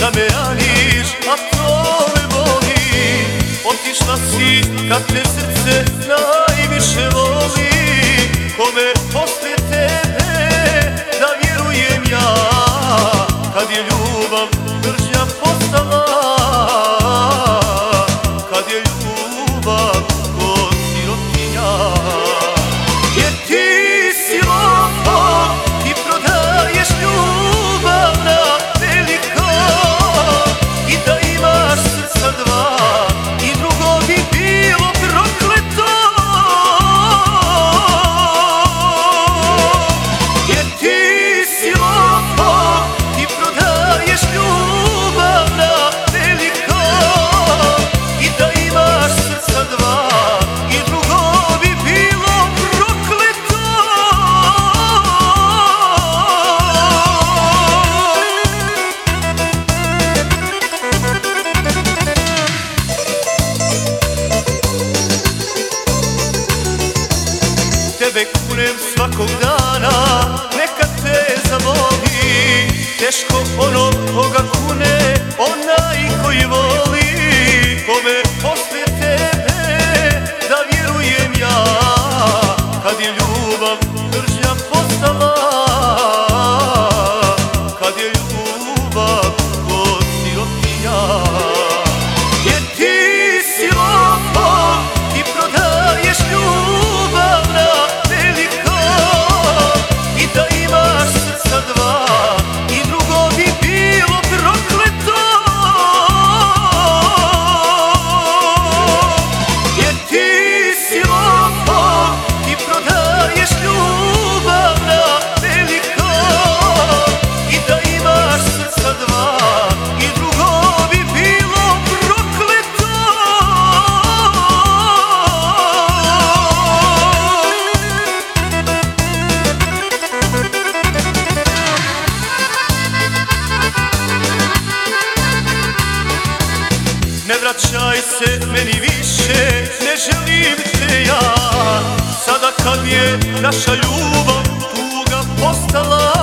da me janiš, a to me voli Otišla si kad te srce najviše voli. Kome posle tebe da vjerujem ja? Kad je ljubav Kunem svakog dana, neka te zavoli Teško ono koga Ne vraćaj se meni više, ne želim te ja. Sada kad je naša ljubav tuga postala